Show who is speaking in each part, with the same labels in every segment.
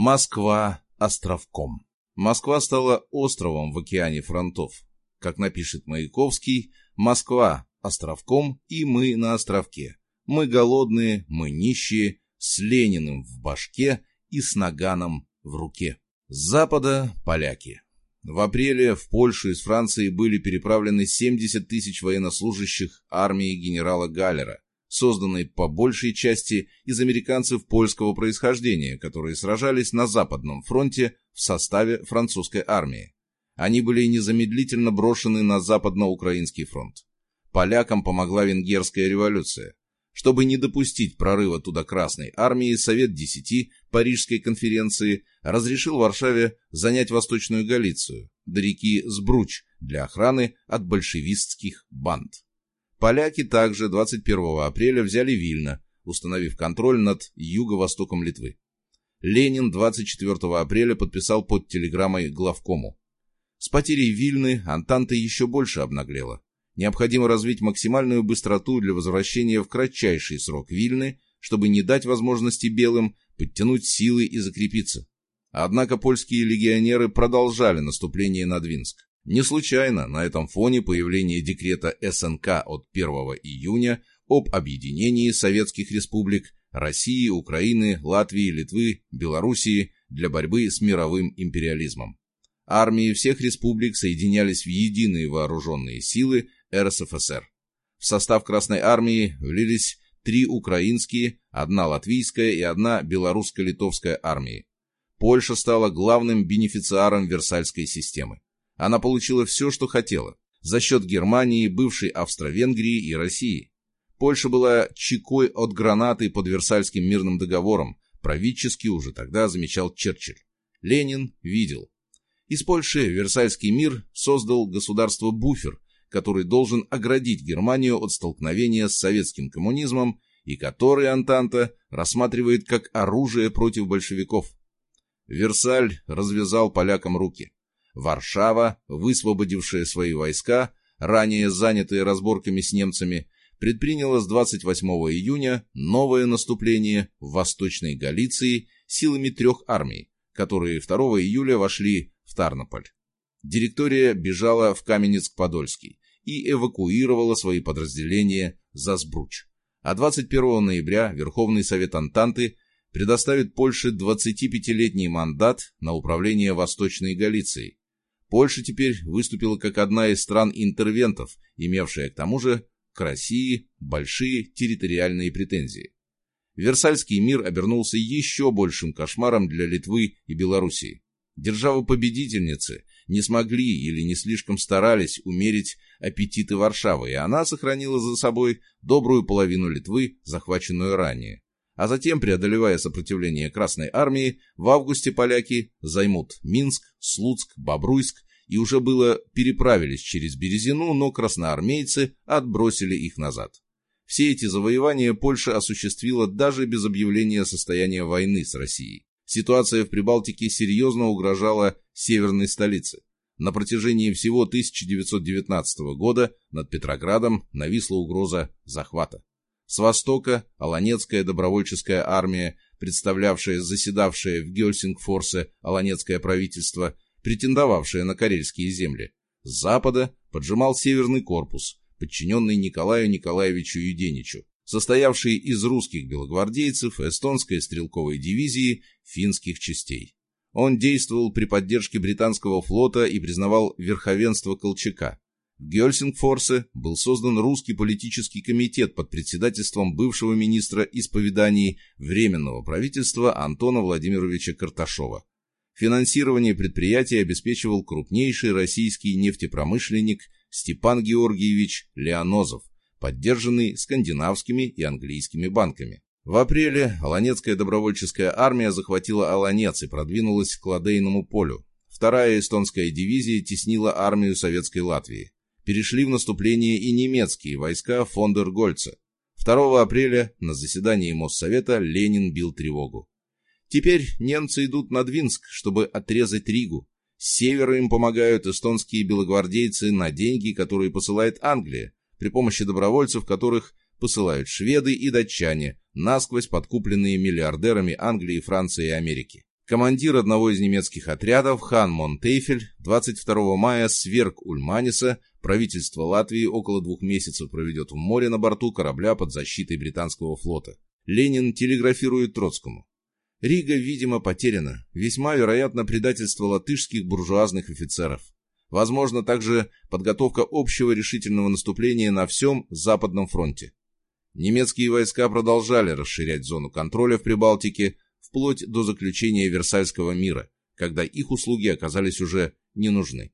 Speaker 1: Москва островком. Москва стала островом в океане фронтов. Как напишет Маяковский, Москва островком и мы на островке. Мы голодные, мы нищие, с Лениным в башке и с наганом в руке. С запада – поляки. В апреле в Польшу из Франции были переправлены 70 тысяч военнослужащих армии генерала Галлера, созданной по большей части из американцев польского происхождения, которые сражались на Западном фронте в составе французской армии. Они были незамедлительно брошены на Западно-Украинский фронт. Полякам помогла Венгерская революция. Чтобы не допустить прорыва туда Красной армии, Совет Десяти Парижской конференции разрешил Варшаве занять Восточную Галицию, до реки Сбруч, для охраны от большевистских банд. Поляки также 21 апреля взяли Вильно, установив контроль над юго-востоком Литвы. Ленин 24 апреля подписал под телеграммой главкому. С потерей Вильны Антанта еще больше обнаглела. Необходимо развить максимальную быстроту для возвращения в кратчайший срок Вильны, чтобы не дать возможности белым подтянуть силы и закрепиться. Однако польские легионеры продолжали наступление на Двинск. Не случайно на этом фоне появление декрета СНК от 1 июня об объединении советских республик России, Украины, Латвии, Литвы, Белоруссии для борьбы с мировым империализмом. Армии всех республик соединялись в единые вооруженные силы РСФСР. В состав Красной армии влились три украинские, одна латвийская и одна белорусско-литовская армии. Польша стала главным бенефициаром Версальской системы. Она получила все, что хотела, за счет Германии, бывшей Австро-Венгрии и России. Польша была чекой от гранаты под Версальским мирным договором, правительски уже тогда замечал Черчилль. Ленин видел. Из Польши Версальский мир создал государство-буфер, который должен оградить Германию от столкновения с советским коммунизмом и который Антанта рассматривает как оружие против большевиков. Версаль развязал полякам руки. Варшава, высвободившая свои войска, ранее занятые разборками с немцами, предприняла с 28 июня новое наступление в Восточной Галиции силами трех армий, которые 2 июля вошли в Тарнополь. Директория бежала в Каменецк-Подольский и эвакуировала свои подразделения за Сбруч. А 21 ноября Верховный Совет Антанты предоставит Польше 25-летний мандат на управление Восточной Галицией, Польша теперь выступила как одна из стран-интервентов, имевшая к тому же к России большие территориальные претензии. Версальский мир обернулся еще большим кошмаром для Литвы и Белоруссии. Державы-победительницы не смогли или не слишком старались умерить аппетиты Варшавы, и она сохранила за собой добрую половину Литвы, захваченную ранее. А затем, преодолевая сопротивление Красной Армии, в августе поляки займут Минск, Слуцк, Бобруйск и уже было переправились через Березину, но красноармейцы отбросили их назад. Все эти завоевания Польша осуществила даже без объявления состояния войны с Россией. Ситуация в Прибалтике серьезно угрожала северной столице. На протяжении всего 1919 года над Петроградом нависла угроза захвата. С востока Аланецкая добровольческая армия, представлявшая заседавшее в Гельсингфорсе Аланецкое правительство, претендовавшее на карельские земли. С запада поджимал Северный корпус, подчиненный Николаю Николаевичу Юденичу, состоявший из русских белогвардейцев, эстонской стрелковой дивизии, финских частей. Он действовал при поддержке британского флота и признавал верховенство Колчака. В Гельсингфорсе был создан русский политический комитет под председательством бывшего министра исповеданий Временного правительства Антона Владимировича Карташова. Финансирование предприятия обеспечивал крупнейший российский нефтепромышленник Степан Георгиевич Леонозов, поддержанный скандинавскими и английскими банками. В апреле Аланецкая добровольческая армия захватила Аланец и продвинулась к Ладейному полю. Вторая эстонская дивизия теснила армию Советской Латвии перешли в наступление и немецкие войска Фондергольца. 2 апреля на заседании Моссовета Ленин бил тревогу. Теперь немцы идут на Двинск, чтобы отрезать Ригу. С севера им помогают эстонские белогвардейцы на деньги, которые посылает Англия, при помощи добровольцев, которых посылают шведы и датчане, насквозь подкупленные миллиардерами Англии, Франции и Америки. Командир одного из немецких отрядов Хан Монтейфель 22 мая сверг Ульманиса, правительство Латвии около двух месяцев проведет в море на борту корабля под защитой британского флота. Ленин телеграфирует Троцкому. Рига, видимо, потеряна. Весьма вероятно предательство латышских буржуазных офицеров. Возможно также подготовка общего решительного наступления на всем Западном фронте. Немецкие войска продолжали расширять зону контроля в Прибалтике вплоть до заключения Версальского мира, когда их услуги оказались уже не нужны.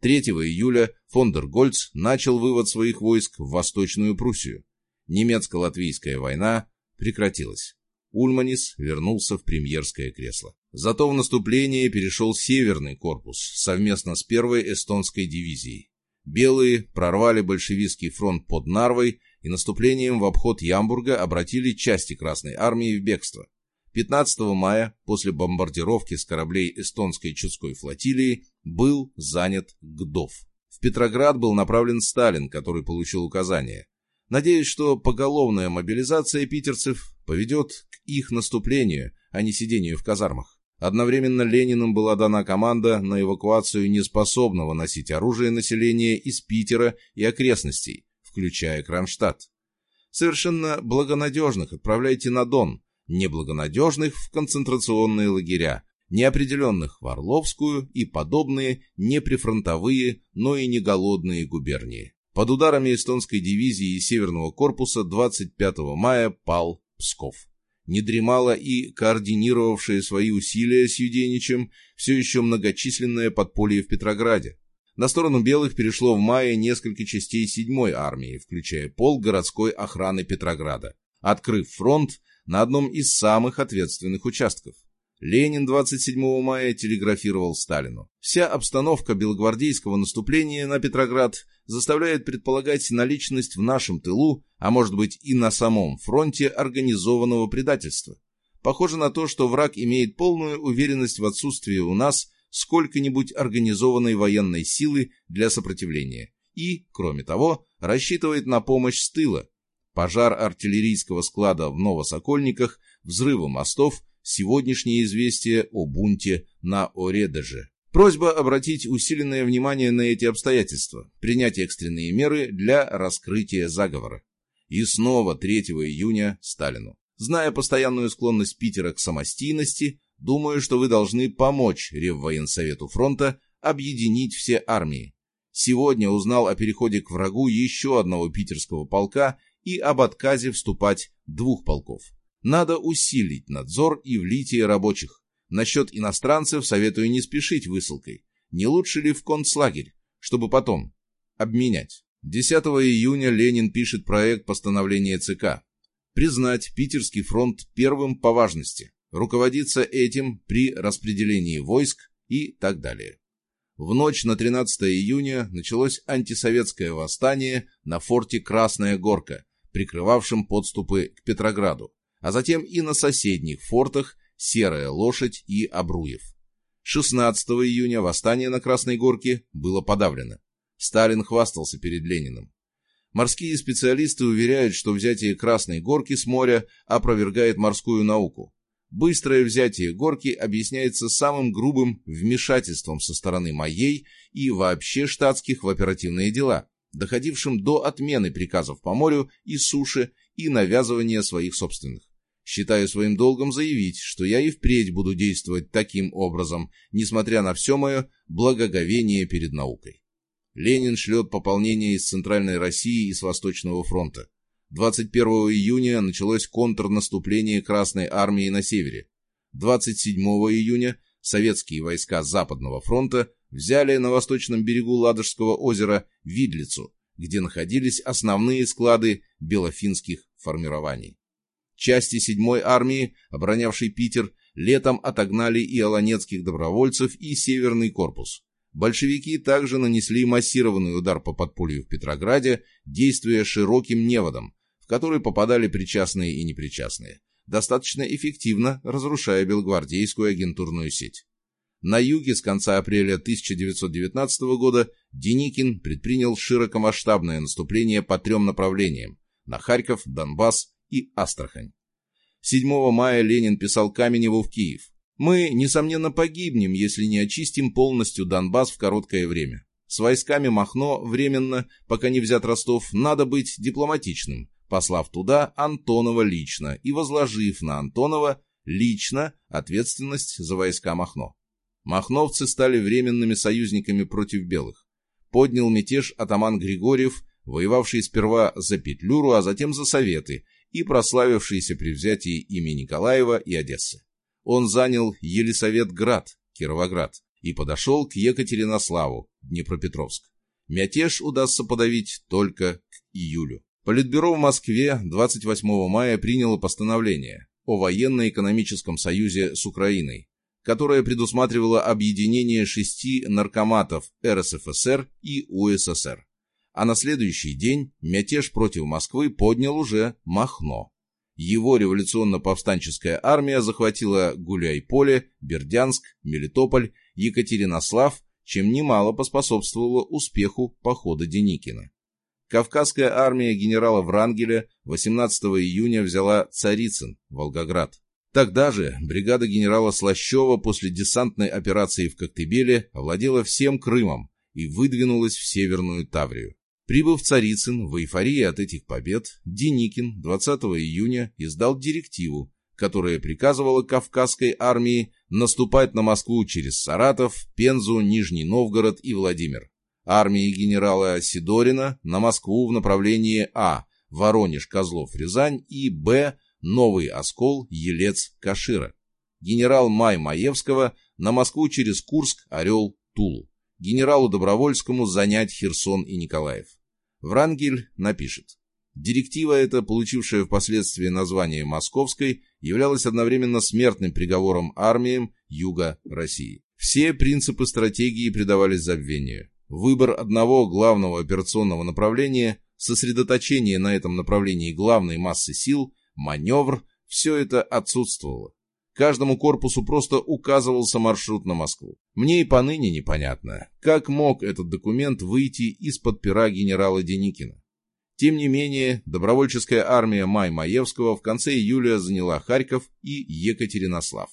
Speaker 1: 3 июля фон дер Гольц начал вывод своих войск в Восточную Пруссию. Немецко-латвийская война прекратилась. Ульманис вернулся в премьерское кресло. Зато в наступление перешел Северный корпус совместно с первой эстонской дивизией. Белые прорвали большевистский фронт под Нарвой и наступлением в обход Ямбурга обратили части Красной армии в бегство. 15 мая, после бомбардировки с кораблей эстонской Чудской флотилии, был занят Гдов. В Петроград был направлен Сталин, который получил указание. Надеюсь, что поголовная мобилизация питерцев поведет к их наступлению, а не сидению в казармах. Одновременно Лениным была дана команда на эвакуацию неспособного носить оружие населения из Питера и окрестностей, включая Кронштадт. Совершенно благонадежных отправляйте на Дон, неблагонадежных в концентрационные лагеря, неопределенных в Орловскую и подобные неприфронтовые, но и не голодные губернии. Под ударами эстонской дивизии и Северного корпуса 25 мая пал Псков. Не дремала и координировавшая свои усилия с Юденичем все еще многочисленное подполье в Петрограде. На сторону белых перешло в мае несколько частей 7-й армии, включая пол городской охраны Петрограда, открыв фронт на одном из самых ответственных участков. Ленин 27 мая телеграфировал Сталину. Вся обстановка белогвардейского наступления на Петроград заставляет предполагать наличность в нашем тылу, а может быть и на самом фронте организованного предательства. Похоже на то, что враг имеет полную уверенность в отсутствии у нас сколько-нибудь организованной военной силы для сопротивления и, кроме того, рассчитывает на помощь с тыла, пожар артиллерийского склада в Новосокольниках, взрывы мостов, сегодняшнее известие о бунте на Оредеже. Просьба обратить усиленное внимание на эти обстоятельства, принять экстренные меры для раскрытия заговора. И снова 3 июня Сталину. Зная постоянную склонность Питера к самостийности, думаю, что вы должны помочь Реввоенсовету фронта объединить все армии. Сегодня узнал о переходе к врагу еще одного питерского полка и об отказе вступать двух полков. Надо усилить надзор и влитие рабочих. Насчет иностранцев советую не спешить высылкой. Не лучше ли в концлагерь, чтобы потом обменять? 10 июня Ленин пишет проект постановления ЦК. Признать Питерский фронт первым по важности, руководиться этим при распределении войск и так далее. В ночь на 13 июня началось антисоветское восстание на форте Красная Горка, прикрывавшим подступы к Петрограду, а затем и на соседних фортах Серая Лошадь и Обруев. 16 июня восстание на Красной Горке было подавлено. Сталин хвастался перед Лениным. Морские специалисты уверяют, что взятие Красной Горки с моря опровергает морскую науку. Быстрое взятие горки объясняется самым грубым вмешательством со стороны моей и вообще штатских в оперативные дела, доходившим до отмены приказов по морю и суше и навязывания своих собственных. Считаю своим долгом заявить, что я и впредь буду действовать таким образом, несмотря на все мое благоговение перед наукой. Ленин шлет пополнение из Центральной России и с Восточного фронта. 21 июня началось контрнаступление Красной Армии на севере. 27 июня советские войска Западного фронта взяли на восточном берегу Ладожского озера Видлицу, где находились основные склады белофинских формирований. Части 7-й армии, оборонявшей Питер, летом отогнали и аланецких добровольцев, и Северный корпус. Большевики также нанесли массированный удар по подполью в Петрограде, действуя широким неводом, в который попадали причастные и непричастные, достаточно эффективно разрушая белгвардейскую агентурную сеть. На юге с конца апреля 1919 года Деникин предпринял широкомасштабное наступление по трем направлениям – на Харьков, Донбасс и Астрахань. 7 мая Ленин писал Каменеву в Киев. Мы, несомненно, погибнем, если не очистим полностью Донбасс в короткое время. С войсками Махно временно, пока не взят Ростов, надо быть дипломатичным, послав туда Антонова лично и возложив на Антонова лично ответственность за войска Махно. Махновцы стали временными союзниками против белых. Поднял мятеж атаман Григорьев, воевавший сперва за Петлюру, а затем за Советы, и прославившийся при взятии ими Николаева и Одессы. Он занял Елисаветград, Кировоград, и подошел к Екатеринославу, Днепропетровск. Мятеж удастся подавить только к июлю. Политбюро в Москве 28 мая приняло постановление о военно-экономическом союзе с Украиной, которое предусматривало объединение шести наркоматов РСФСР и УССР. А на следующий день мятеж против Москвы поднял уже Махно. Его революционно-повстанческая армия захватила Гуляй-Поле, Бердянск, Мелитополь, Екатеринослав, чем немало поспособствовало успеху похода Деникина. Кавказская армия генерала Врангеля 18 июня взяла Царицын, Волгоград. Тогда же бригада генерала Слащева после десантной операции в Коктебеле овладела всем Крымом и выдвинулась в Северную Таврию. Прибыв в Царицын в эйфории от этих побед, Деникин 20 июня издал директиву, которая приказывала Кавказской армии наступать на Москву через Саратов, Пензу, Нижний Новгород и Владимир. Армии генерала Сидорина на Москву в направлении А. Воронеж, Козлов, Рязань и Б. Новый Оскол, Елец, Кашира. Генерал Май Маевского на Москву через Курск, Орел, Тулу. Генералу Добровольскому занять Херсон и Николаев. Врангель напишет. Директива эта, получившая впоследствии название Московской, являлась одновременно смертным приговором армиям Юга России. Все принципы стратегии предавались забвению. Выбор одного главного операционного направления, сосредоточение на этом направлении главной массы сил, маневр – все это отсутствовало. Каждому корпусу просто указывался маршрут на Москву. Мне и поныне непонятно, как мог этот документ выйти из-под пера генерала Деникина. Тем не менее, добровольческая армия Май Маевского в конце июля заняла Харьков и Екатеринослав.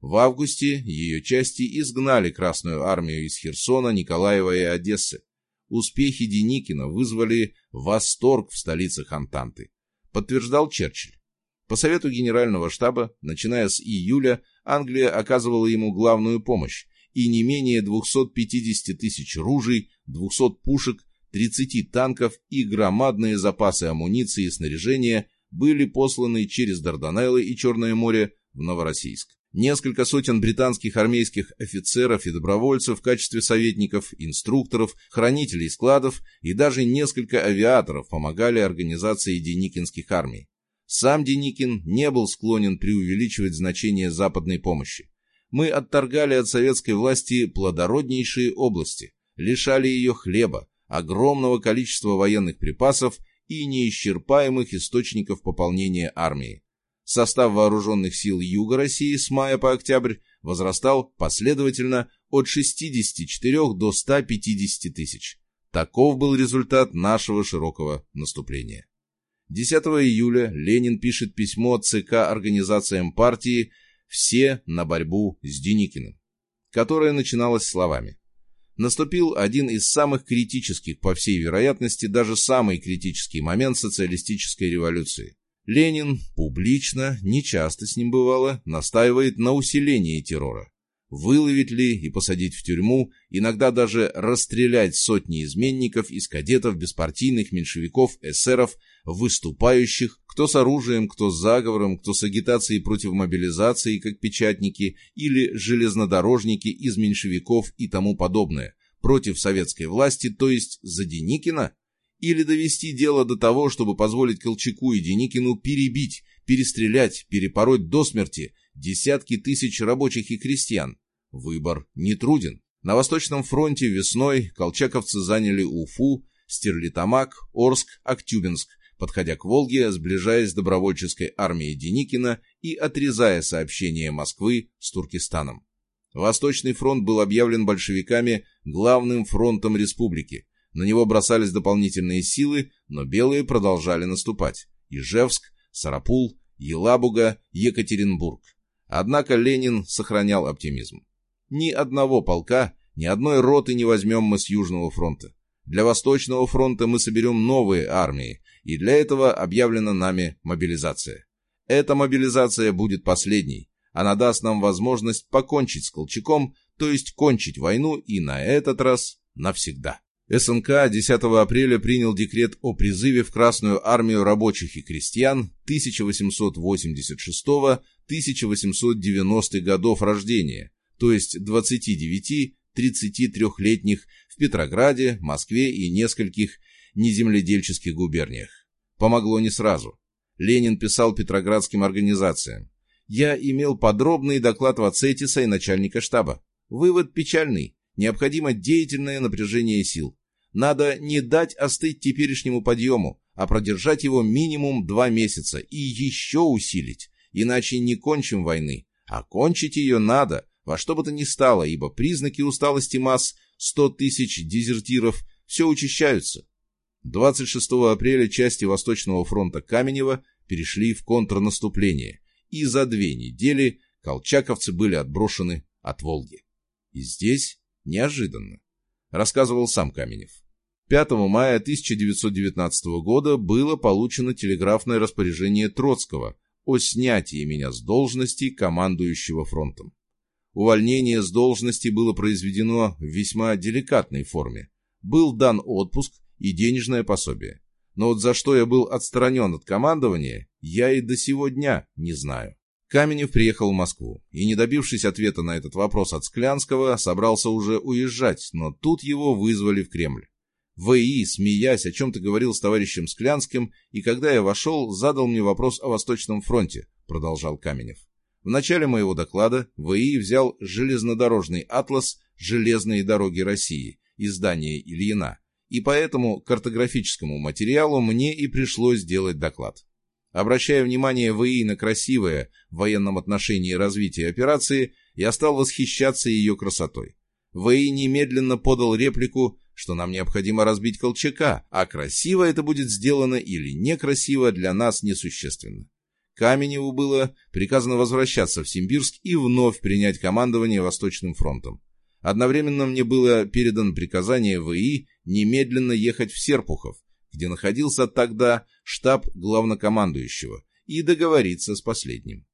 Speaker 1: В августе ее части изгнали Красную армию из Херсона, Николаева и Одессы. Успехи Деникина вызвали восторг в столицах Антанты, подтверждал Черчилль. По совету Генерального штаба, начиная с июля, Англия оказывала ему главную помощь, и не менее 250 тысяч ружей, 200 пушек, 30 танков и громадные запасы амуниции и снаряжения были посланы через Дарданеллы и Черное море в Новороссийск. Несколько сотен британских армейских офицеров и добровольцев в качестве советников, инструкторов, хранителей складов и даже несколько авиаторов помогали организации Деникинских армий. Сам Деникин не был склонен преувеличивать значение западной помощи. Мы отторгали от советской власти плодороднейшие области, лишали ее хлеба, огромного количества военных припасов и неисчерпаемых источников пополнения армии. Состав вооруженных сил Юга России с мая по октябрь возрастал последовательно от 64 до 150 тысяч. Таков был результат нашего широкого наступления. 10 июля Ленин пишет письмо ЦК организациям партии «Все на борьбу с Деникиным», которое начиналось словами наступил один из самых критических, по всей вероятности, даже самый критический момент социалистической революции. Ленин публично, нечасто с ним бывало, настаивает на усилении террора. Выловить ли и посадить в тюрьму, иногда даже расстрелять сотни изменников из кадетов, беспартийных меньшевиков, эсеров, выступающих, кто с оружием, кто с заговором, кто с агитацией против мобилизации, как печатники, или железнодорожники из меньшевиков и тому подобное, против советской власти, то есть за Деникина? Или довести дело до того, чтобы позволить Колчаку и Деникину перебить, перестрелять, перепороть до смерти десятки тысяч рабочих и крестьян? Выбор нетруден. На Восточном фронте весной колчаковцы заняли Уфу, Стерлитамак, Орск, Актюбинск, подходя к Волге, сближаясь с добровольческой армией Деникина и отрезая сообщение Москвы с Туркестаном. Восточный фронт был объявлен большевиками главным фронтом республики. На него бросались дополнительные силы, но белые продолжали наступать. Ижевск, Сарапул, Елабуга, Екатеринбург. Однако Ленин сохранял оптимизм. Ни одного полка, ни одной роты не возьмем мы с Южного фронта. Для Восточного фронта мы соберем новые армии, и для этого объявлена нами мобилизация. Эта мобилизация будет последней. Она даст нам возможность покончить с Колчаком, то есть кончить войну и на этот раз навсегда. СНК 10 апреля принял декрет о призыве в Красную армию рабочих и крестьян 1886-1890 годов рождения, то есть 29-33-летних в Петрограде, Москве и нескольких неземледельческих губерниях. Помогло не сразу. Ленин писал петроградским организациям. Я имел подробный доклад Вацетиса и начальника штаба. Вывод печальный. Необходимо деятельное напряжение сил. Надо не дать остыть теперешнему подъему, а продержать его минимум два месяца и еще усилить, иначе не кончим войны. А кончить ее надо, во что бы то ни стало, ибо признаки усталости масс 100 тысяч дезертиров все учащаются. 26 апреля части Восточного фронта Каменева перешли в контрнаступление, и за две недели колчаковцы были отброшены от Волги. И здесь неожиданно, рассказывал сам Каменев. 5 мая 1919 года было получено телеграфное распоряжение Троцкого о снятии меня с должности командующего фронтом. Увольнение с должности было произведено в весьма деликатной форме. Был дан отпуск и денежное пособие. Но вот за что я был отстранен от командования, я и до сего дня не знаю. Каменев приехал в Москву и, не добившись ответа на этот вопрос от Склянского, собрался уже уезжать, но тут его вызвали в Кремль. В.И., смеясь, о чем-то говорил с товарищем Склянским, и когда я вошел, задал мне вопрос о Восточном фронте, продолжал Каменев. В начале моего доклада В.И. взял железнодорожный атлас «Железные дороги России» издания Ильина, и по этому картографическому материалу мне и пришлось сделать доклад. Обращая внимание ВИ на красивое в военном отношении развитие операции, я стал восхищаться ее красотой. ВИ немедленно подал реплику, что нам необходимо разбить Колчака, а красиво это будет сделано или некрасиво для нас несущественно. Каменеву было приказано возвращаться в Симбирск и вновь принять командование Восточным фронтом. Одновременно мне было передано приказание ВИ немедленно ехать в Серпухов, где находился тогда штаб главнокомандующего, и договориться с последним.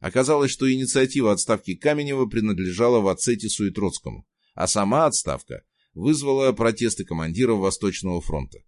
Speaker 1: Оказалось, что инициатива отставки Каменева принадлежала Вацетису и Троцкому, а сама отставка вызвала протесты командиров Восточного фронта.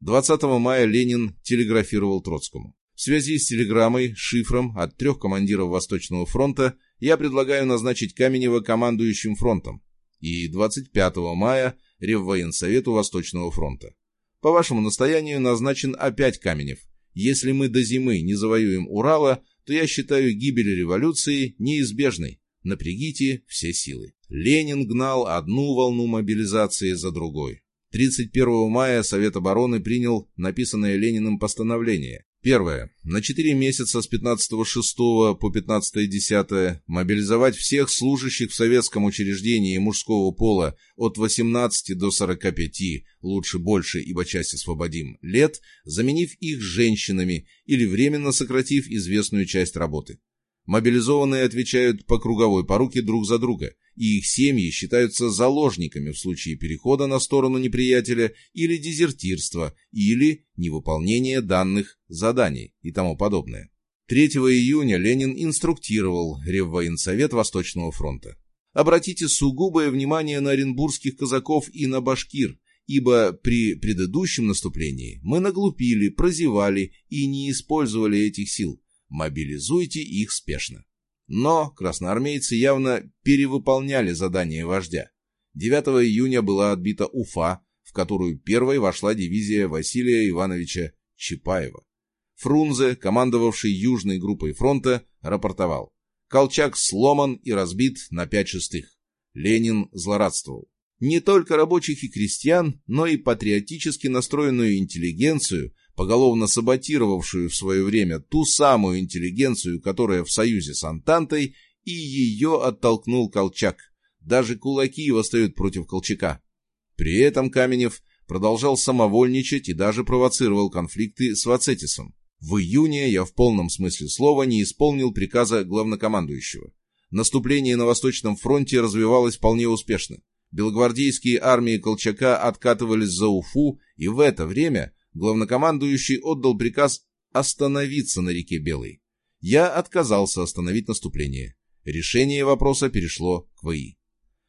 Speaker 1: 20 мая Ленин телеграфировал Троцкому. В связи с телеграммой, шифром от трех командиров Восточного фронта я предлагаю назначить Каменева командующим фронтом. И 25 мая Реввоенсовету Восточного фронта. По вашему настоянию назначен опять Каменев. Если мы до зимы не завоюем Урала, то я считаю гибель революции неизбежной. Напрягите все силы. Ленин гнал одну волну мобилизации за другой. 31 мая Совет обороны принял написанное Лениным постановление, Первое. На 4 месяца с 15.06 по 15.10 мобилизовать всех служащих в советском учреждении мужского пола от 18 до 45, лучше больше, ибо часть освободим, лет, заменив их женщинами или временно сократив известную часть работы. Мобилизованные отвечают по круговой поруке друг за друга, и их семьи считаются заложниками в случае перехода на сторону неприятеля или дезертирства, или невыполнения данных заданий и тому подобное. 3 июня Ленин инструктировал Реввоенсовет Восточного фронта. Обратите сугубое внимание на оренбургских казаков и на башкир, ибо при предыдущем наступлении мы наглупили, прозевали и не использовали этих сил, мобилизуйте их спешно. Но красноармейцы явно перевыполняли задание вождя. 9 июня была отбита Уфа, в которую первой вошла дивизия Василия Ивановича Чапаева. Фрунзе, командовавший южной группой фронта, рапортовал. Колчак сломан и разбит на пять шестых. Ленин злорадствовал. Не только рабочих и крестьян, но и патриотически настроенную интеллигенцию поголовно саботировавшую в свое время ту самую интеллигенцию, которая в союзе с Антантой, и ее оттолкнул Колчак. Даже кулаки восстают против Колчака. При этом Каменев продолжал самовольничать и даже провоцировал конфликты с Вацетисом. В июне я в полном смысле слова не исполнил приказа главнокомандующего. Наступление на Восточном фронте развивалось вполне успешно. Белогвардейские армии Колчака откатывались за Уфу, и в это время главнокомандующий отдал приказ остановиться на реке Белой. Я отказался остановить наступление. Решение вопроса перешло к ВИ.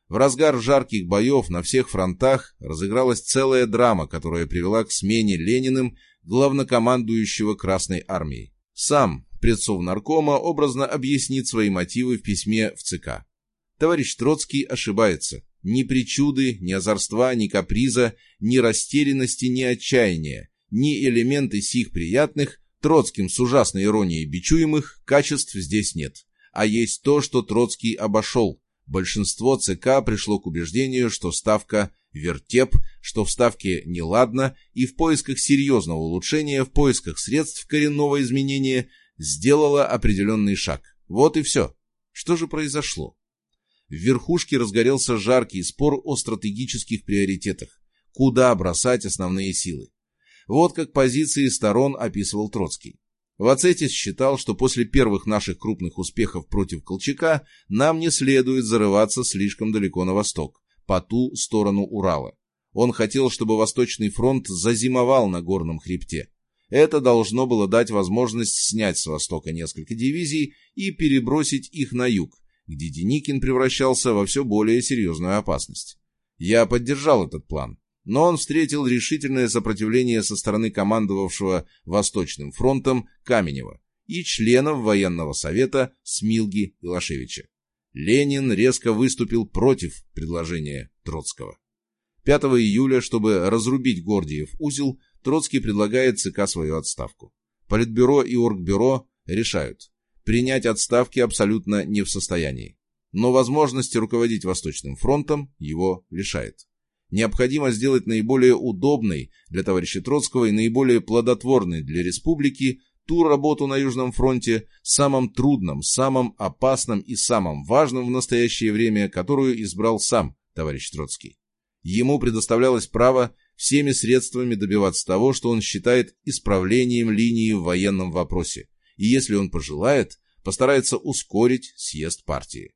Speaker 1: В разгар жарких боев на всех фронтах разыгралась целая драма, которая привела к смене Лениным главнокомандующего Красной Армией. Сам предсов наркома образно объяснит свои мотивы в письме в ЦК. Товарищ Троцкий ошибается. Ни причуды, ни озорства, ни каприза, ни растерянности, ни отчаяния, ни элементы сих приятных, Троцким с ужасной иронией бичуемых, качеств здесь нет. А есть то, что Троцкий обошел. Большинство ЦК пришло к убеждению, что ставка вертеп, что в ставке неладно, и в поисках серьезного улучшения, в поисках средств коренного изменения сделала определенный шаг. Вот и все. Что же произошло? В верхушке разгорелся жаркий спор о стратегических приоритетах. Куда бросать основные силы? Вот как позиции сторон описывал Троцкий. Вацетис считал, что после первых наших крупных успехов против Колчака нам не следует зарываться слишком далеко на восток, по ту сторону Урала. Он хотел, чтобы Восточный фронт зазимовал на горном хребте. Это должно было дать возможность снять с востока несколько дивизий и перебросить их на юг, где Деникин превращался во все более серьезную опасность. Я поддержал этот план, но он встретил решительное сопротивление со стороны командовавшего Восточным фронтом Каменева и членов военного совета Смилги и Лашевича. Ленин резко выступил против предложения Троцкого. 5 июля, чтобы разрубить Гордиев узел, Троцкий предлагает ЦК свою отставку. Политбюро и Оргбюро решают, принять отставки абсолютно не в состоянии. Но возможности руководить Восточным фронтом его лишает необходимо сделать наиболее удобной для товарища Троцкого и наиболее плодотворной для республики ту работу на Южном фронте, самым трудным, самым опасным и самым важным в настоящее время, которую избрал сам товарищ Троцкий. Ему предоставлялось право всеми средствами добиваться того, что он считает исправлением линии в военном вопросе, и если он пожелает, постарается ускорить съезд партии.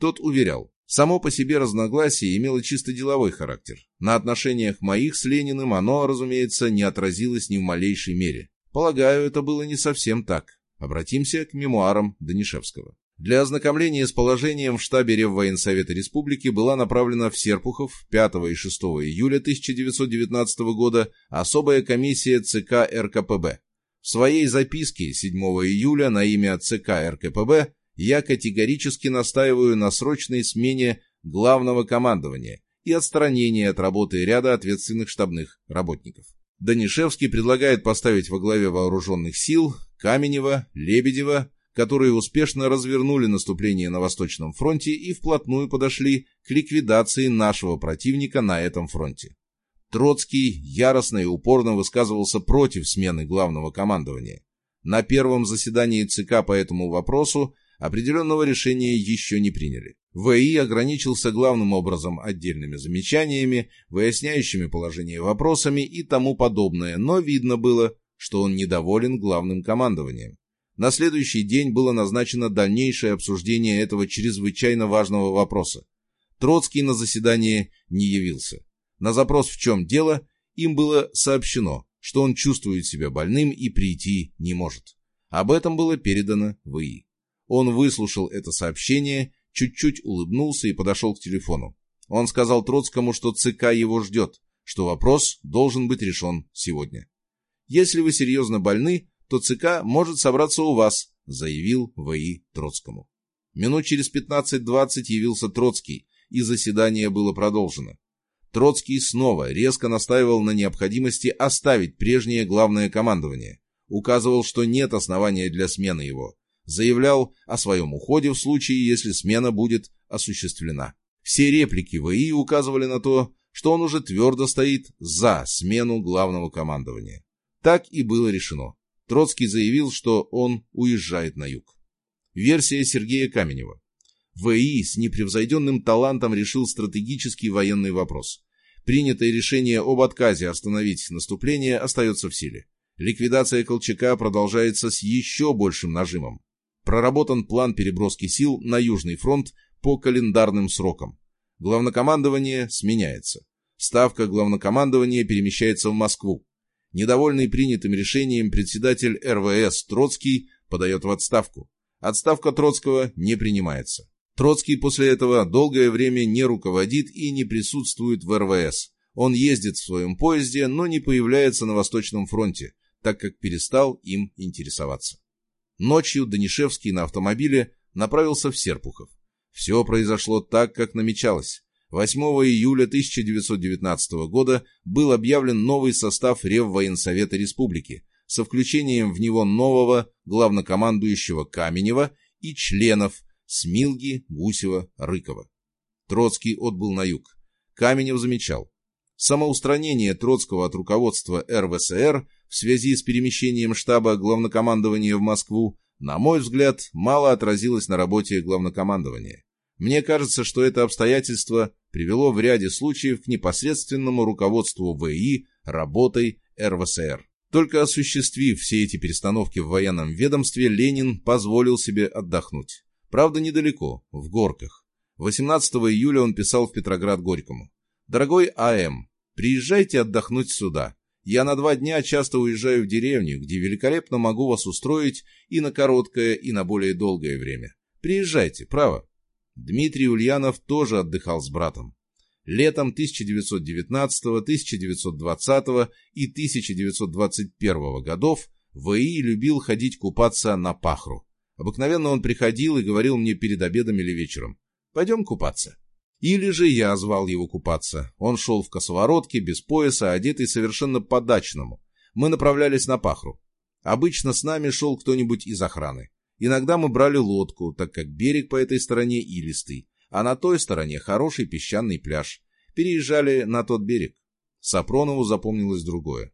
Speaker 1: Тот уверял, Само по себе разногласие имело чисто деловой характер. На отношениях моих с Лениным оно, разумеется, не отразилось ни в малейшей мере. Полагаю, это было не совсем так. Обратимся к мемуарам Данишевского. Для ознакомления с положением в штабе Реввоенсовета Республики была направлена в Серпухов 5 и 6 июля 1919 года особая комиссия ЦК РКПБ. В своей записке 7 июля на имя ЦК РКПБ я категорически настаиваю на срочной смене главного командования и отстранении от работы ряда ответственных штабных работников. Данишевский предлагает поставить во главе вооруженных сил Каменева, Лебедева, которые успешно развернули наступление на Восточном фронте и вплотную подошли к ликвидации нашего противника на этом фронте. Троцкий яростно и упорно высказывался против смены главного командования. На первом заседании ЦК по этому вопросу определенного решения еще не приняли. ВИ ограничился главным образом отдельными замечаниями, выясняющими положение вопросами и тому подобное, но видно было, что он недоволен главным командованием. На следующий день было назначено дальнейшее обсуждение этого чрезвычайно важного вопроса. Троцкий на заседание не явился. На запрос «в чем дело» им было сообщено, что он чувствует себя больным и прийти не может. Об этом было передано ВИ. Он выслушал это сообщение, чуть-чуть улыбнулся и подошел к телефону. Он сказал Троцкому, что ЦК его ждет, что вопрос должен быть решен сегодня. «Если вы серьезно больны, то ЦК может собраться у вас», заявил В.И. Троцкому. Минут через 15-20 явился Троцкий, и заседание было продолжено. Троцкий снова резко настаивал на необходимости оставить прежнее главное командование. Указывал, что нет основания для смены его заявлял о своем уходе в случае, если смена будет осуществлена. Все реплики ВИ указывали на то, что он уже твердо стоит за смену главного командования. Так и было решено. Троцкий заявил, что он уезжает на юг. Версия Сергея Каменева. ВИ с непревзойденным талантом решил стратегический военный вопрос. Принятое решение об отказе остановить наступление остается в силе. Ликвидация Колчака продолжается с еще большим нажимом. Проработан план переброски сил на Южный фронт по календарным срокам. Главнокомандование сменяется. Ставка главнокомандования перемещается в Москву. Недовольный принятым решением председатель РВС Троцкий подает в отставку. Отставка Троцкого не принимается. Троцкий после этого долгое время не руководит и не присутствует в РВС. Он ездит в своем поезде, но не появляется на Восточном фронте, так как перестал им интересоваться. Ночью Данишевский на автомобиле направился в Серпухов. Все произошло так, как намечалось. 8 июля 1919 года был объявлен новый состав Реввоенсовета Республики со включением в него нового главнокомандующего Каменева и членов Смилги, Гусева, Рыкова. Троцкий отбыл на юг. Каменев замечал. Самоустранение Троцкого от руководства РВСР в связи с перемещением штаба главнокомандования в Москву, на мой взгляд, мало отразилось на работе главнокомандования. Мне кажется, что это обстоятельство привело в ряде случаев к непосредственному руководству ВИ работой РВСР. Только осуществив все эти перестановки в военном ведомстве, Ленин позволил себе отдохнуть. Правда, недалеко, в Горках. 18 июля он писал в Петроград Горькому. «Дорогой А.М., приезжайте отдохнуть сюда. Я на два дня часто уезжаю в деревню, где великолепно могу вас устроить и на короткое, и на более долгое время. Приезжайте, право». Дмитрий Ульянов тоже отдыхал с братом. Летом 1919, 1920 и 1921 годов В.И. любил ходить купаться на Пахру. Обыкновенно он приходил и говорил мне перед обедом или вечером «Пойдем купаться». Или же я звал его купаться. Он шел в косоворотке, без пояса, одетый совершенно по-дачному. Мы направлялись на Пахру. Обычно с нами шел кто-нибудь из охраны. Иногда мы брали лодку, так как берег по этой стороне илистый, а на той стороне хороший песчаный пляж. Переезжали на тот берег. Сапронову запомнилось другое.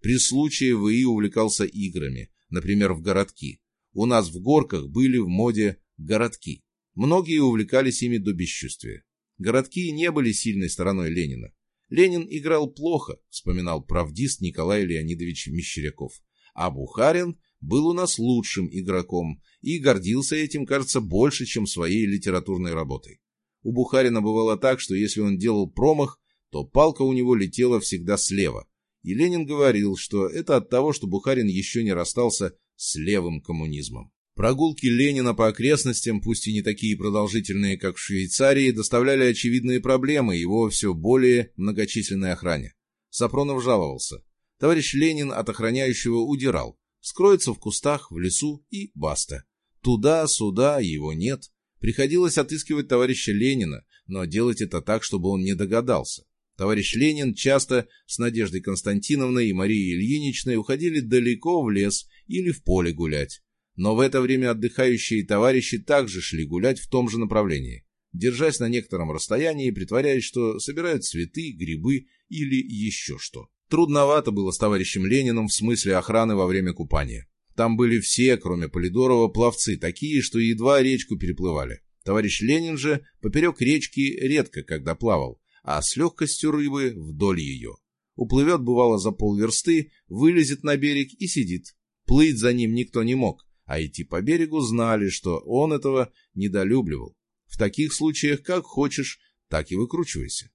Speaker 1: При случае ВИ увлекался играми, например, в городки. У нас в горках были в моде городки. Многие увлекались ими до бесчувствия. Городки не были сильной стороной Ленина. Ленин играл плохо, вспоминал правдист Николай Леонидович Мещеряков. А Бухарин был у нас лучшим игроком и гордился этим, кажется, больше, чем своей литературной работой. У Бухарина бывало так, что если он делал промах, то палка у него летела всегда слева. И Ленин говорил, что это от того, что Бухарин еще не расстался с левым коммунизмом. Прогулки Ленина по окрестностям, пусть и не такие продолжительные, как в Швейцарии, доставляли очевидные проблемы его все более многочисленной охране. Сапронов жаловался. Товарищ Ленин от охраняющего удирал. Скроется в кустах, в лесу и баста. Туда-сюда его нет. Приходилось отыскивать товарища Ленина, но делать это так, чтобы он не догадался. Товарищ Ленин часто с Надеждой Константиновной и Марией Ильиничной уходили далеко в лес или в поле гулять. Но в это время отдыхающие товарищи также шли гулять в том же направлении, держась на некотором расстоянии и притворяясь, что собирают цветы, грибы или еще что. Трудновато было с товарищем Лениным в смысле охраны во время купания. Там были все, кроме Полидорова, пловцы, такие, что едва речку переплывали. Товарищ Ленин же поперек речки редко когда плавал, а с легкостью рыбы вдоль ее. Уплывет, бывало, за полверсты, вылезет на берег и сидит. Плыть за ним никто не мог, а идти по берегу знали, что он этого недолюбливал. В таких случаях как хочешь, так и выкручивайся.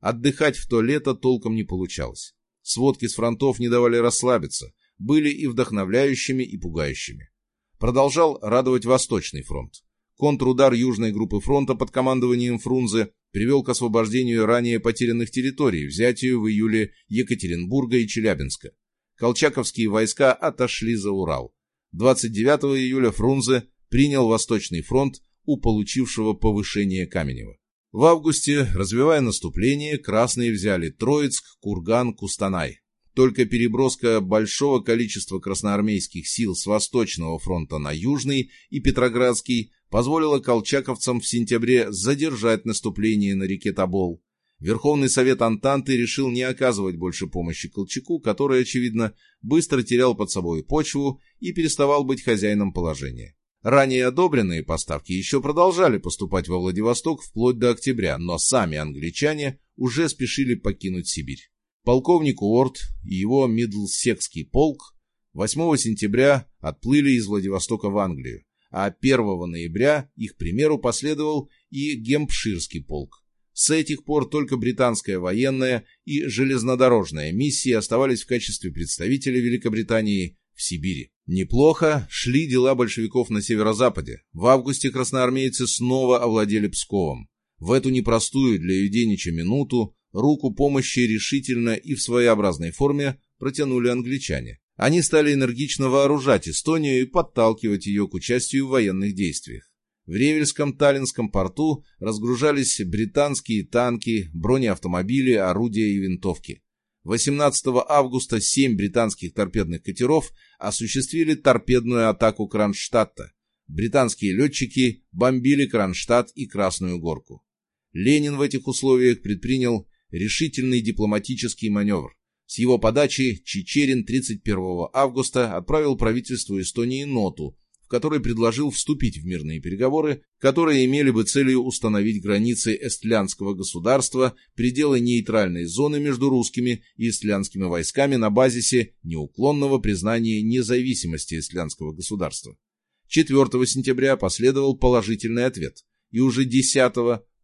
Speaker 1: Отдыхать в то лето толком не получалось. Сводки с фронтов не давали расслабиться, были и вдохновляющими, и пугающими. Продолжал радовать Восточный фронт. Контрудар Южной группы фронта под командованием Фрунзе привел к освобождению ранее потерянных территорий, взятию в июле Екатеринбурга и Челябинска. Колчаковские войска отошли за Урал. 29 июля Фрунзе принял Восточный фронт у получившего повышение Каменева. В августе, развивая наступление, красные взяли Троицк, Курган, Кустанай. Только переброска большого количества красноармейских сил с Восточного фронта на Южный и Петроградский позволила колчаковцам в сентябре задержать наступление на реке Тобол. Верховный Совет Антанты решил не оказывать больше помощи Колчаку, который, очевидно, быстро терял под собой почву и переставал быть хозяином положения. Ранее одобренные поставки еще продолжали поступать во Владивосток вплоть до октября, но сами англичане уже спешили покинуть Сибирь. Полковник Уорд и его Мидлсекский полк 8 сентября отплыли из Владивостока в Англию, а 1 ноября их примеру последовал и Гемпширский полк. С этих пор только британская военная и железнодорожная миссии оставались в качестве представителей Великобритании в Сибири. Неплохо шли дела большевиков на северо-западе. В августе красноармейцы снова овладели Псковом. В эту непростую для Юденича минуту руку помощи решительно и в своеобразной форме протянули англичане. Они стали энергично вооружать Эстонию и подталкивать ее к участию в военных действиях. В Ревельском Таллинском порту разгружались британские танки, бронеавтомобили, орудия и винтовки. 18 августа семь британских торпедных катеров осуществили торпедную атаку Кронштадта. Британские летчики бомбили Кронштадт и Красную Горку. Ленин в этих условиях предпринял решительный дипломатический маневр. С его подачи Чечерин 31 августа отправил правительству Эстонии ноту, в которой предложил вступить в мирные переговоры, которые имели бы целью установить границы эстлянского государства, пределы нейтральной зоны между русскими и эстлянскими войсками на базисе неуклонного признания независимости эстлянского государства. 4 сентября последовал положительный ответ, и уже 10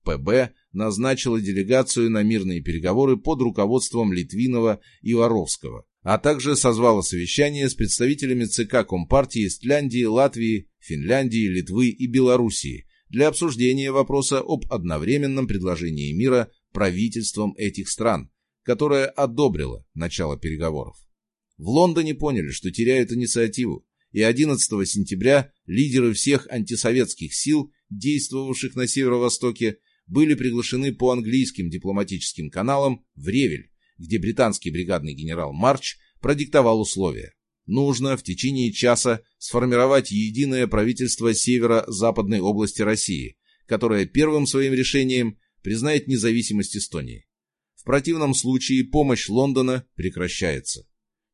Speaker 1: ПБ назначила делегацию на мирные переговоры под руководством Литвинова и Воровского, а также созвала совещание с представителями ЦК Компартии Истляндии, Латвии, Финляндии, Литвы и Белоруссии для обсуждения вопроса об одновременном предложении мира правительством этих стран, которое одобрило начало переговоров. В Лондоне поняли, что теряют инициативу, и 11 сентября лидеры всех антисоветских сил, действовавших на северо-востоке, были приглашены по английским дипломатическим каналам в Ревель, где британский бригадный генерал Марч продиктовал условия. Нужно в течение часа сформировать единое правительство северо-западной области России, которое первым своим решением признает независимость Эстонии. В противном случае помощь Лондона прекращается.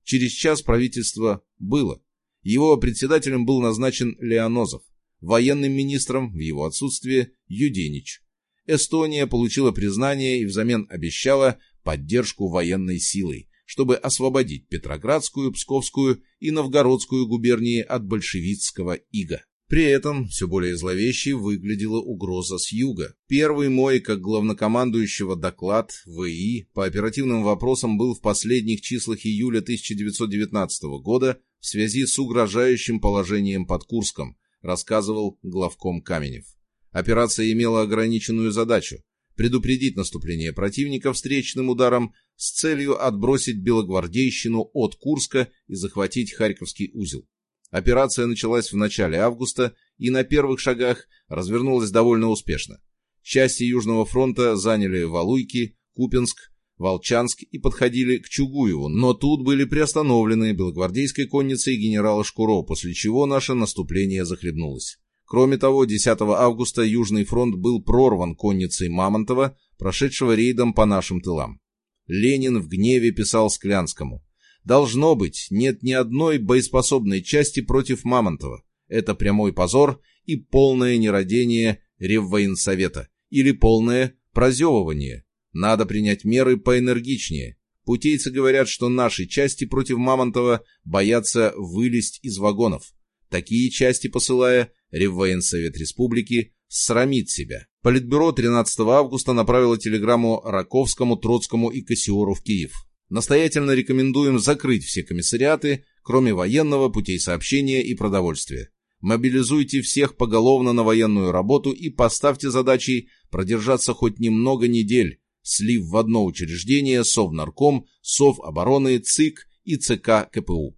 Speaker 1: Через час правительство было. Его председателем был назначен Леонозов, военным министром в его отсутствие Юденич. Эстония получила признание и взамен обещала поддержку военной силой, чтобы освободить Петроградскую, Псковскую и Новгородскую губернии от большевистского ига. При этом все более зловещей выглядела угроза с юга. Первый мой, как главнокомандующего, доклад ВИ по оперативным вопросам был в последних числах июля 1919 года в связи с угрожающим положением под Курском, рассказывал главком Каменев. Операция имела ограниченную задачу – предупредить наступление противника встречным ударом с целью отбросить белогвардейщину от Курска и захватить Харьковский узел. Операция началась в начале августа и на первых шагах развернулась довольно успешно. Части Южного фронта заняли Валуйки, Купинск, Волчанск и подходили к Чугуеву, но тут были приостановлены белогвардейской конницей генерала Шкуро, после чего наше наступление захлебнулось. Кроме того, 10 августа Южный фронт был прорван конницей Мамонтова, прошедшего рейдом по нашим тылам. Ленин в гневе писал Склянскому. «Должно быть, нет ни одной боеспособной части против Мамонтова. Это прямой позор и полное нерадение Реввоенсовета или полное прозевывание. Надо принять меры поэнергичнее. Путейцы говорят, что наши части против Мамонтова боятся вылезть из вагонов. Такие части посылая, Реввоенсовет Республики срамит себя. Политбюро 13 августа направило телеграмму Раковскому, Троцкому и Кассиору в Киев. Настоятельно рекомендуем закрыть все комиссариаты, кроме военного, путей сообщения и продовольствия. Мобилизуйте всех поголовно на военную работу и поставьте задачей продержаться хоть немного недель, слив в одно учреждение Совнарком, Совобороны, ЦИК и ЦК КПУ.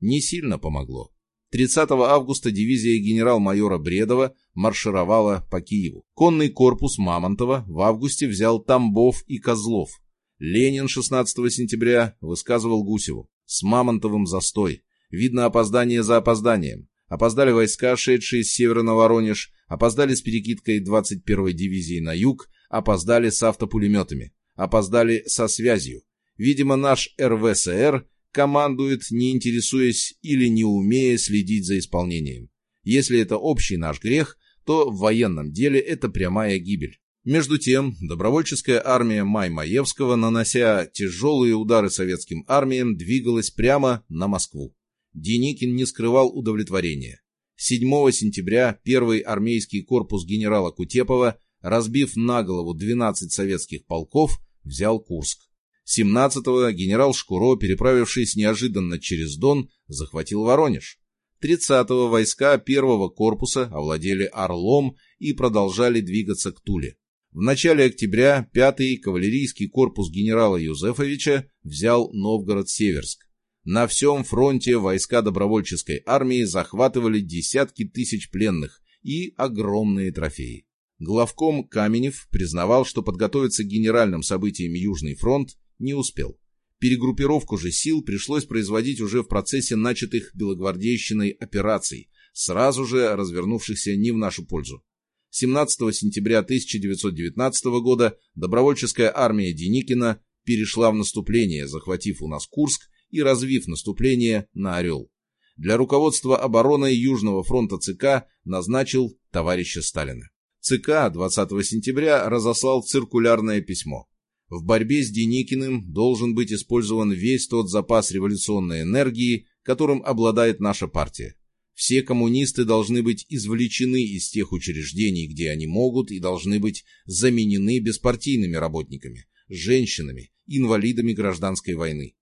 Speaker 1: Не сильно помогло. 30 августа дивизия генерал-майора Бредова маршировала по Киеву. Конный корпус Мамонтова в августе взял Тамбов и Козлов. Ленин 16 сентября высказывал Гусеву. С Мамонтовым застой. Видно опоздание за опозданием. Опоздали войска, шедшие с севера на Воронеж, опоздали с перекидкой 21-й дивизии на юг, опоздали с автопулеметами, опоздали со связью. Видимо, наш РВСР командует, не интересуясь или не умея следить за исполнением. Если это общий наш грех, то в военном деле это прямая гибель. Между тем, добровольческая армия Маймаевского, нанося тяжелые удары советским армиям, двигалась прямо на Москву. Деникин не скрывал удовлетворения. 7 сентября первый армейский корпус генерала Кутепова, разбив на голову 12 советских полков, взял Курск. 17-го генерал Шкуро, переправившись неожиданно через Дон, захватил Воронеж. 30-го войска первого корпуса овладели Орлом и продолжали двигаться к Туле. В начале октября 5-й кавалерийский корпус генерала Юзефовича взял Новгород-Северск. На всем фронте войска добровольческой армии захватывали десятки тысяч пленных и огромные трофеи. Главком Каменев признавал, что подготовиться к генеральным событиям Южный фронт не успел. Перегруппировку же сил пришлось производить уже в процессе начатых белогвардейщиной операций, сразу же развернувшихся не в нашу пользу. 17 сентября 1919 года добровольческая армия Деникина перешла в наступление, захватив у нас Курск и развив наступление на Орел. Для руководства обороной Южного фронта ЦК назначил товарища Сталина. ЦК 20 сентября разослал циркулярное письмо. В борьбе с Деникиным должен быть использован весь тот запас революционной энергии, которым обладает наша партия. Все коммунисты должны быть извлечены из тех учреждений, где они могут и должны быть заменены беспартийными работниками, женщинами, инвалидами гражданской войны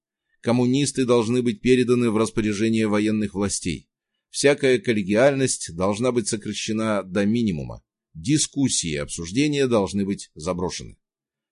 Speaker 1: коммунисты должны быть переданы в распоряжение военных властей. Всякая коллегиальность должна быть сокращена до минимума. Дискуссии и обсуждения должны быть заброшены.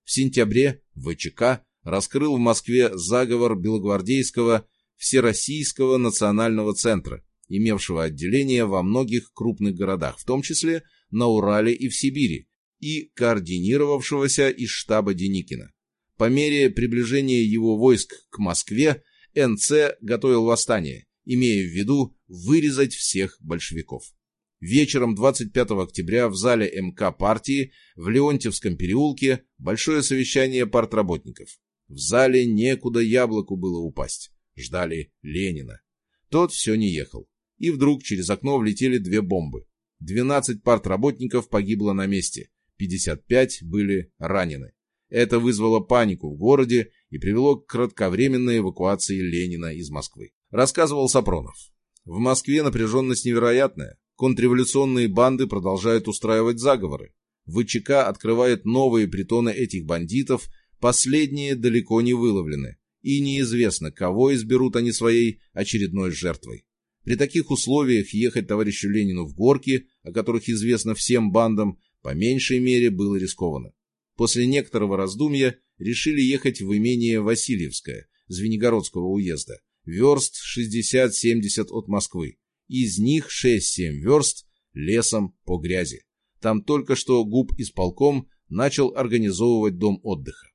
Speaker 1: В сентябре ВЧК раскрыл в Москве заговор Белогвардейского Всероссийского национального центра, имевшего отделения во многих крупных городах, в том числе на Урале и в Сибири, и координировавшегося из штаба Деникина. По мере приближения его войск к Москве НЦ готовил восстание, имея в виду вырезать всех большевиков. Вечером 25 октября в зале МК партии в Леонтьевском переулке большое совещание партработников. В зале некуда яблоку было упасть. Ждали Ленина. Тот все не ехал. И вдруг через окно влетели две бомбы. 12 партработников погибло на месте, 55 были ранены. Это вызвало панику в городе и привело к кратковременной эвакуации Ленина из Москвы. Рассказывал Сапронов. В Москве напряженность невероятная. Контрреволюционные банды продолжают устраивать заговоры. ВЧК открывает новые притоны этих бандитов, последние далеко не выловлены, и неизвестно, кого изберут они своей очередной жертвой. При таких условиях ехать товарищу Ленину в горки, о которых известно всем бандам, по меньшей мере было рискованно после некоторого раздумья решили ехать в имение Васильевское, Звенигородского уезда, верст 60-70 от Москвы. Из них 6-7 верст лесом по грязи. Там только что губ исполком начал организовывать дом отдыха.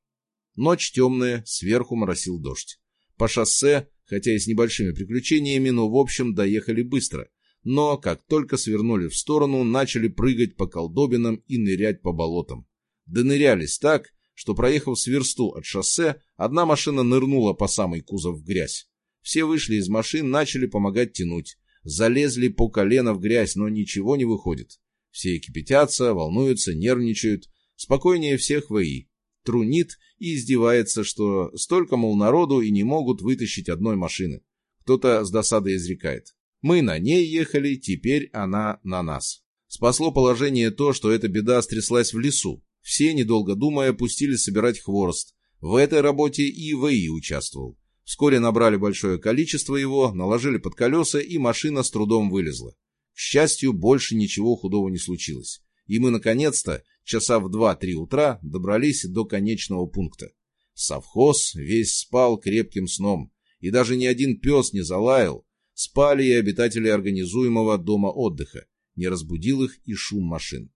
Speaker 1: Ночь темная, сверху моросил дождь. По шоссе, хотя и с небольшими приключениями, но в общем доехали быстро. Но, как только свернули в сторону, начали прыгать по колдобинам и нырять по болотам донырялись так, что, проехав с версту от шоссе, одна машина нырнула по самый кузов в грязь. Все вышли из машин, начали помогать тянуть. Залезли по колено в грязь, но ничего не выходит. Все кипятятся, волнуются, нервничают. Спокойнее всех ВИ. Трунит и издевается, что столько, мол, народу и не могут вытащить одной машины. Кто-то с досадой изрекает. Мы на ней ехали, теперь она на нас. Спасло положение то, что эта беда стряслась в лесу. Все, недолго думая, пустили собирать хворост. В этой работе и ВИ участвовал. Вскоре набрали большое количество его, наложили под колеса, и машина с трудом вылезла. К счастью, больше ничего худого не случилось. И мы, наконец-то, часа в 2-3 утра добрались до конечного пункта. Совхоз весь спал крепким сном, и даже ни один пес не залаял. Спали и обитатели организуемого дома отдыха. Не разбудил их и шум машин.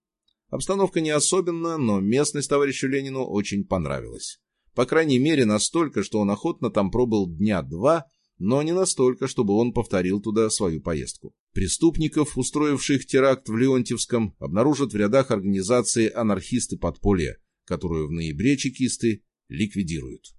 Speaker 1: Обстановка не особенная, но местность товарищу Ленину очень понравилась. По крайней мере, настолько, что он охотно там пробыл дня два, но не настолько, чтобы он повторил туда свою поездку. Преступников, устроивших теракт в Леонтьевском, обнаружат в рядах организации «Анархисты подполья», которую в ноябре чекисты ликвидируют.